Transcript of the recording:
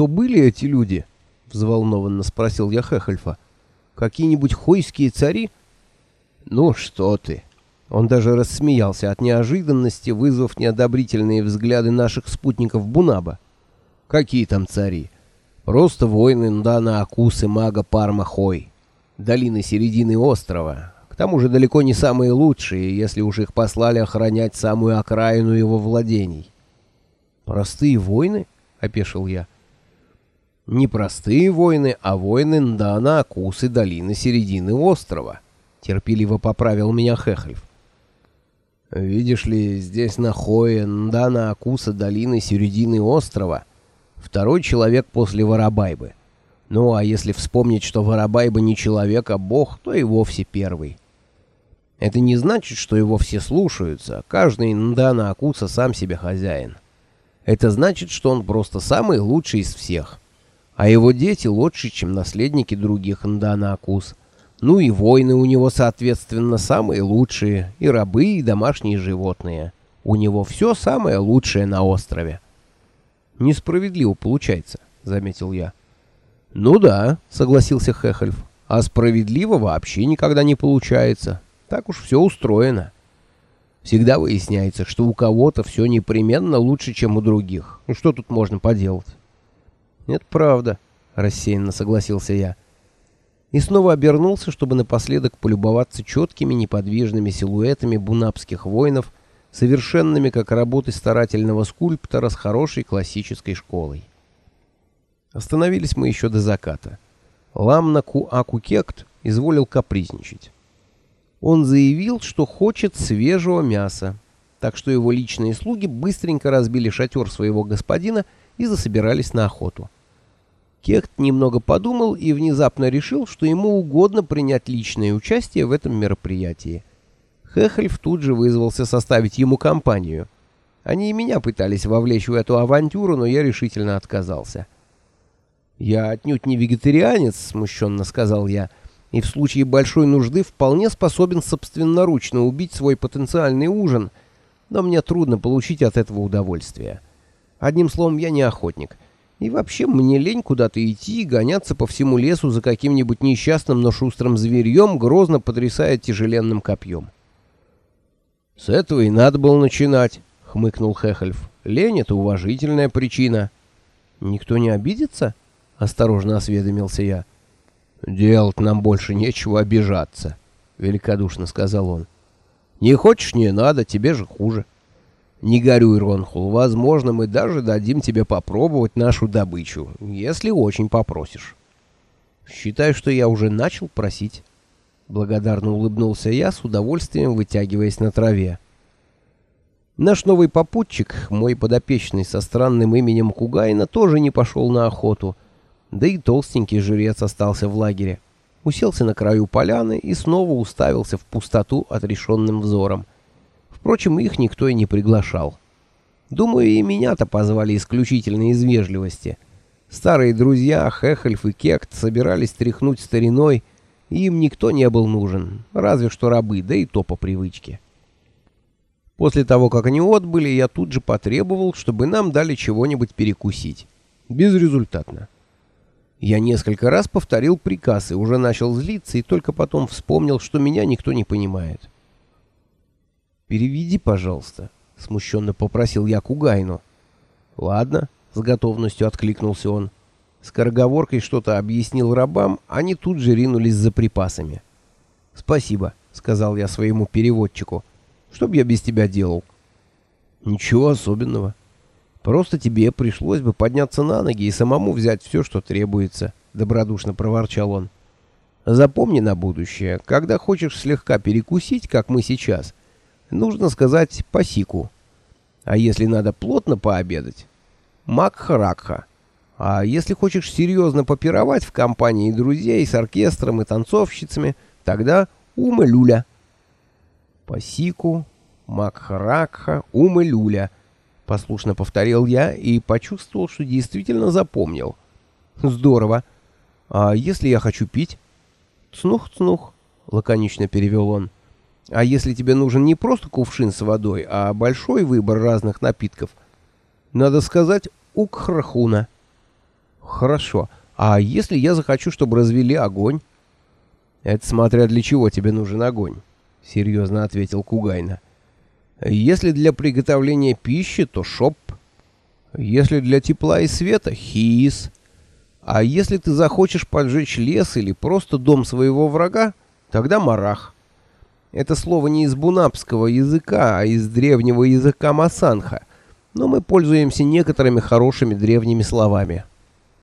«Кто были эти люди?» — взволнованно спросил я Хехельфа. «Какие-нибудь хойские цари?» «Ну что ты!» Он даже рассмеялся от неожиданности, вызвав неодобрительные взгляды наших спутников Бунаба. «Какие там цари? Просто воины Ндана Акусы мага Парма Хой, долины середины острова. К тому же далеко не самые лучшие, если уж их послали охранять самую окраину его владений». «Простые воины?» — опешил я. «Не простые воины, а воины Ндана Акусы долины середины острова», — терпеливо поправил меня Хехельф. Видишь ли, здесь на Хое, Ндана Акуса долины середины острова, второй человек после Воробайбы. Ну, а если вспомнить, что Воробайба не человек, а бог, то и вовсе первый. Это не значит, что его все слушаются, каждый Ндана Акуса сам себе хозяин. Это значит, что он просто самый лучший из всех. А его дети лучше, чем наследники других Ндана Акус. Ну и воины у него, соответственно, самые лучшие, и рабы, и домашние животные. У него все самое лучшее на острове. Несправедливо получается, заметил я. Ну да, согласился Хехельф. А справедливо вообще никогда не получается. Так уж все устроено. Всегда выясняется, что у кого-то все непременно лучше, чем у других. Ну что тут можно поделать? Это правда, рассеянно согласился я и снова обернулся, чтобы напоследок полюбоваться четкими неподвижными силуэтами бунапских воинов, совершенными как работы старательного скульптора с хорошей классической школой. Остановились мы еще до заката. Ламнаку Акукект изволил капризничать. Он заявил, что хочет свежего мяса, так что его личные слуги быстренько разбили шатер своего господина и засобирались на охоту. Кехт немного подумал и внезапно решил, что ему угодно принять личное участие в этом мероприятии. Хехельф тут же вызвался составить ему компанию. Они и меня пытались вовлечь в эту авантюру, но я решительно отказался. «Я отнюдь не вегетарианец», — смущенно сказал я, «и в случае большой нужды вполне способен собственноручно убить свой потенциальный ужин, но мне трудно получить от этого удовольствие. Одним словом, я не охотник». И вообще мне лень куда-то идти и гоняться по всему лесу за каким-нибудь несчастным, но шустрым зверьем, грозно потрясая тяжеленным копьем. «С этого и надо было начинать», — хмыкнул Хехельф. «Лень — это уважительная причина». «Никто не обидится?» — осторожно осведомился я. «Делать нам больше нечего обижаться», — великодушно сказал он. «Не хочешь — не надо, тебе же хуже». Не горюй, Ронхул, возможно, мы даже дадим тебе попробовать нашу добычу, если очень попросишь. Считай, что я уже начал просить. Благодарно улыбнулся я, с удовольствием вытягиваясь на траве. Наш новый попутчик, мой подопечный со странным именем Кугайна, тоже не пошел на охоту. Да и толстенький жрец остался в лагере. Уселся на краю поляны и снова уставился в пустоту отрешенным взором. Впрочем, их никто и не приглашал. Думаю, и меня-то позвали исключительно из вежливости. Старые друзья Хехельф и Кект собирались тряхнуть стариной, и им никто не был нужен, разве что рабы, да и то по привычке. После того, как они отбыли, я тут же потребовал, чтобы нам дали чего-нибудь перекусить. Безрезультатно. Я несколько раз повторил приказ и уже начал злиться, и только потом вспомнил, что меня никто не понимает. «Переведи, пожалуйста», — смущенно попросил я Кугайну. «Ладно», — с готовностью откликнулся он. Скороговоркой что-то объяснил рабам, они тут же ринулись за припасами. «Спасибо», — сказал я своему переводчику. «Что б я без тебя делал?» «Ничего особенного. Просто тебе пришлось бы подняться на ноги и самому взять все, что требуется», — добродушно проворчал он. «Запомни на будущее, когда хочешь слегка перекусить, как мы сейчас, нужно сказать пасику. А если надо плотно пообедать, макха А если хочешь серьезно попировать в компании друзей с оркестром и танцовщицами, тогда ума-люля. Пасику, макха ума-люля. Послушно повторил я и почувствовал, что действительно запомнил. Здорово. А если я хочу пить? Цнух-цнух, лаконично перевел он. А если тебе нужен не просто кувшин с водой, а большой выбор разных напитков, надо сказать укхрахуна. Хорошо. А если я захочу, чтобы развели огонь? Это смотря для чего тебе нужен огонь, серьезно ответил Кугайна. Если для приготовления пищи, то шоп. Если для тепла и света — хис. А если ты захочешь поджечь лес или просто дом своего врага, тогда марах. Это слово не из бунапского языка, а из древнего языка масанха, но мы пользуемся некоторыми хорошими древними словами.